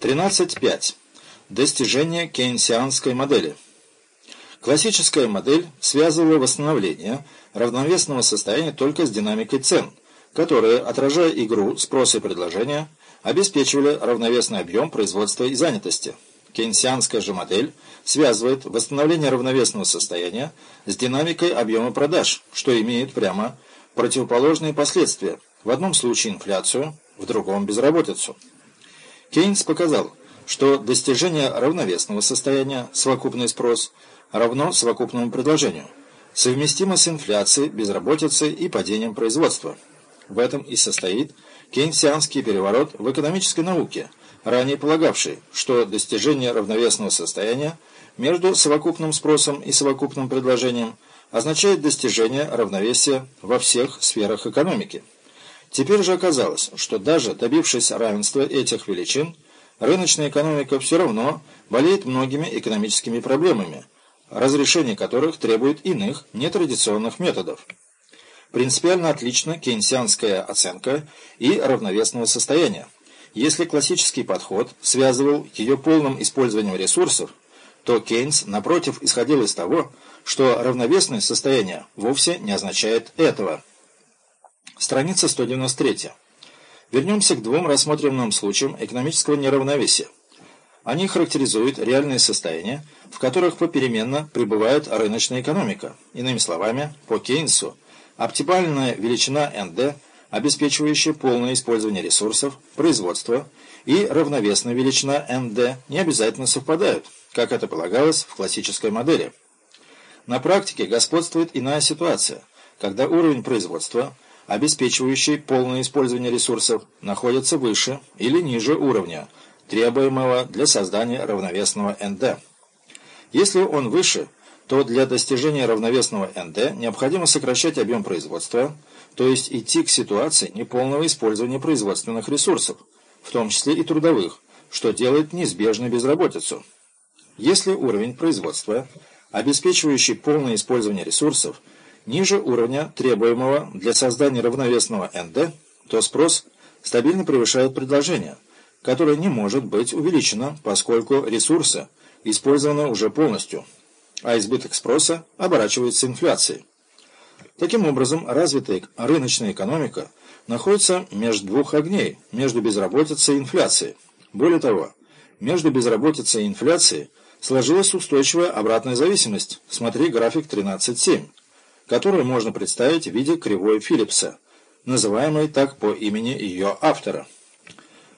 13.5. Достижение кейнсианской модели. Классическая модель связывала восстановление равновесного состояния только с динамикой цен, которые, отражая игру спроса и предложения, обеспечивали равновесный объем производства и занятости. Кейнсианская же модель связывает восстановление равновесного состояния с динамикой объема продаж, что имеет прямо противоположные последствия. В одном случае инфляцию, в другом безработицу. Кейнс показал, что достижение равновесного состояния, совокупный спрос, равно совокупному предложению, совместимо с инфляцией, безработицей и падением производства. В этом и состоит кейнсианский переворот в экономической науке, ранее полагавший, что достижение равновесного состояния между совокупным спросом и совокупным предложением означает достижение равновесия во всех сферах экономики. Теперь же оказалось, что даже добившись равенства этих величин, рыночная экономика все равно болеет многими экономическими проблемами, разрешение которых требует иных, нетрадиционных методов. Принципиально отлична кейнсианская оценка и равновесного состояния. Если классический подход связывал ее полным использованием ресурсов, то Кейнс, напротив, исходил из того, что равновесное состояние вовсе не означает этого. Страница 193. Вернемся к двум рассмотренным случаям экономического неравновесия. Они характеризуют реальные состояния, в которых попеременно пребывает рыночная экономика. Иными словами, по Кейнсу, оптимальная величина НД, обеспечивающая полное использование ресурсов, производства, и равновесная величина НД не обязательно совпадают, как это полагалось в классической модели. На практике господствует иная ситуация, когда уровень производства – обеспечивающий полное использование ресурсов, находится выше или ниже уровня, требуемого для создания равновесного НД. Если он выше, то для достижения равновесного НД необходимо сокращать объем производства, то есть идти к ситуации неполного использования производственных ресурсов, в том числе и трудовых, что делает неизбежной безработицу. Если уровень производства, обеспечивающий полное использование ресурсов, ниже уровня, требуемого для создания равновесного НД, то спрос стабильно превышает предложение, которое не может быть увеличено, поскольку ресурсы использованы уже полностью, а избыток спроса оборачивается инфляцией. Таким образом, развитая рыночная экономика находится между двух огней, между безработицей и инфляцией. Более того, между безработицей и инфляцией сложилась устойчивая обратная зависимость. Смотри график 13.7 которую можно представить в виде кривой Филлипса, называемой так по имени ее автора.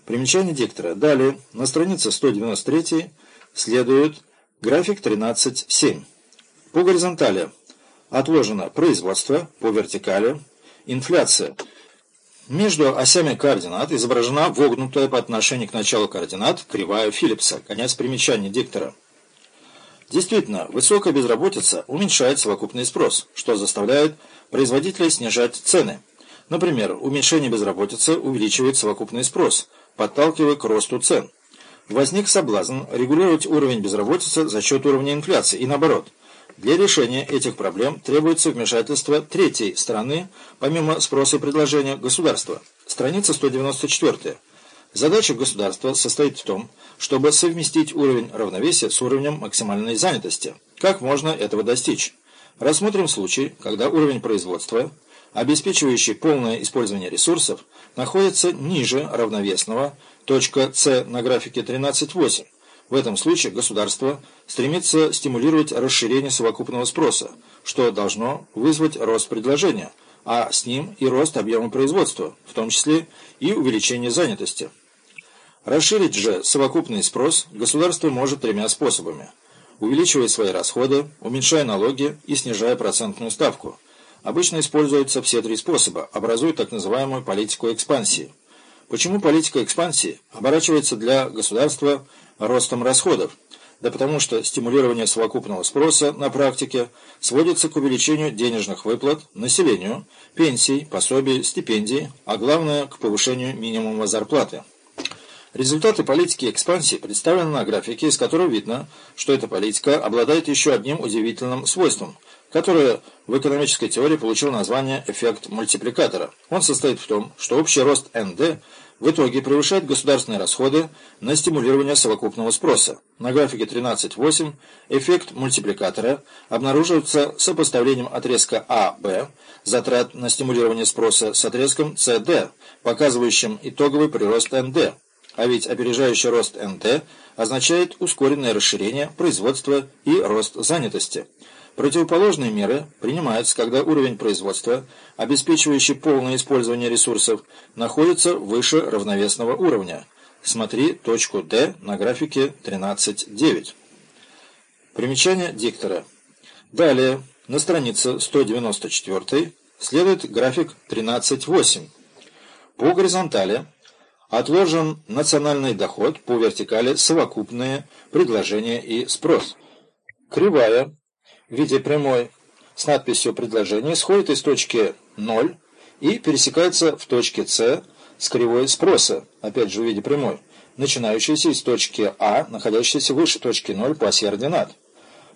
Примечание диктора. Далее, на странице 193 следует график 13.7. По горизонтали отложено производство, по вертикали инфляция. Между осями координат изображена вогнутая по отношению к началу координат кривая Филлипса. Конец примечания диктора. Действительно, высокая безработица уменьшает совокупный спрос, что заставляет производителей снижать цены. Например, уменьшение безработицы увеличивает совокупный спрос, подталкивая к росту цен. Возник соблазн регулировать уровень безработицы за счет уровня инфляции и наоборот. Для решения этих проблем требуется вмешательство третьей стороны, помимо спроса и предложения государства. Страница 194. Задача государства состоит в том, чтобы совместить уровень равновесия с уровнем максимальной занятости. Как можно этого достичь? Рассмотрим случай, когда уровень производства, обеспечивающий полное использование ресурсов, находится ниже равновесного, точка С на графике 13.8. В этом случае государство стремится стимулировать расширение совокупного спроса, что должно вызвать рост предложения, а с ним и рост объема производства, в том числе и увеличение занятости. Расширить же совокупный спрос государство может тремя способами. Увеличивая свои расходы, уменьшая налоги и снижая процентную ставку. Обычно используются все три способа, образуя так называемую политику экспансии. Почему политика экспансии оборачивается для государства ростом расходов? Да потому что стимулирование совокупного спроса на практике сводится к увеличению денежных выплат населению, пенсий, пособий, стипендий, а главное к повышению минимума зарплаты. Результаты политики экспансии представлены на графике, из которого видно, что эта политика обладает еще одним удивительным свойством, которое в экономической теории получило название «эффект мультипликатора». Он состоит в том, что общий рост НД в итоге превышает государственные расходы на стимулирование совокупного спроса. На графике 13.8 эффект мультипликатора обнаруживается сопоставлением отрезка АБ затрат на стимулирование спроса с отрезком СД, показывающим итоговый прирост НД. А ведь опережающий рост НД означает ускоренное расширение производства и рост занятости. Противоположные меры принимаются, когда уровень производства, обеспечивающий полное использование ресурсов, находится выше равновесного уровня. Смотри точку D на графике 13.9. Примечание диктора. Далее, на странице 194 следует график 13.8. По горизонтали отложен национальный доход, по вертикали совокупные предложения и спрос. Кривая в виде прямой с надписью «Предложение» сходит из точки 0 и пересекается в точке С с кривой спроса, опять же в виде прямой, начинающейся из точки А, находящейся выше точки 0 по оси ординат.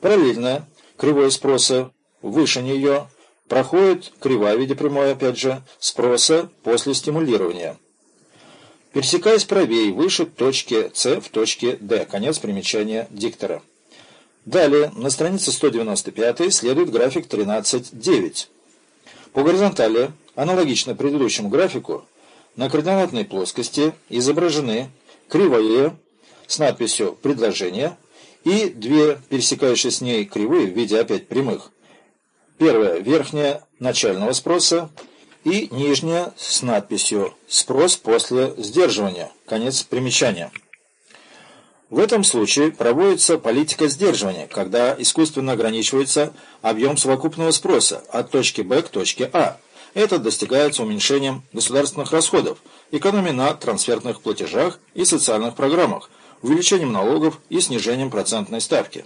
Параллельно кривой спроса выше нее проходит кривая в виде прямой, опять же, спроса после стимулирования. Пересекаясь правее выше точки С в точке D. Конец примечания диктора. Далее, на странице 195 следует график 13.9. По горизонтали, аналогично предыдущему графику, на координатной плоскости изображены кривые с надписью «Предложение» и две пересекающие с ней кривые в виде опять прямых. Первая – верхняя начального спроса и нижняя с надписью «Спрос после сдерживания». Конец примечания. В этом случае проводится политика сдерживания, когда искусственно ограничивается объем совокупного спроса от точки Б к точке А. Это достигается уменьшением государственных расходов, экономией на трансфертных платежах и социальных программах, увеличением налогов и снижением процентной ставки.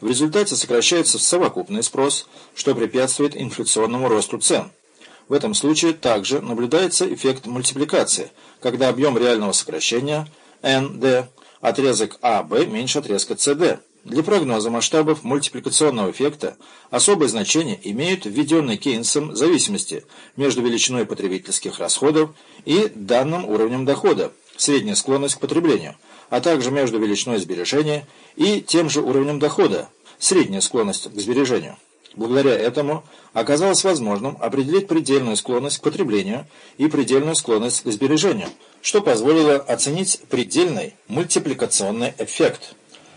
В результате сокращается совокупный спрос, что препятствует инфляционному росту цен. В этом случае также наблюдается эффект мультипликации, когда объем реального сокращения НД отрезок АБ меньше отрезка СД. Для прогноза масштабов мультипликационного эффекта особое значение имеют введенные Кейнсом зависимости между величиной потребительских расходов и данным уровнем дохода, средняя склонность к потреблению, а также между величиной сбережения и тем же уровнем дохода, средняя склонность к сбережению. Благодаря этому оказалось возможным определить предельную склонность к потреблению и предельную склонность к сбережению, что позволило оценить предельный мультипликационный эффект.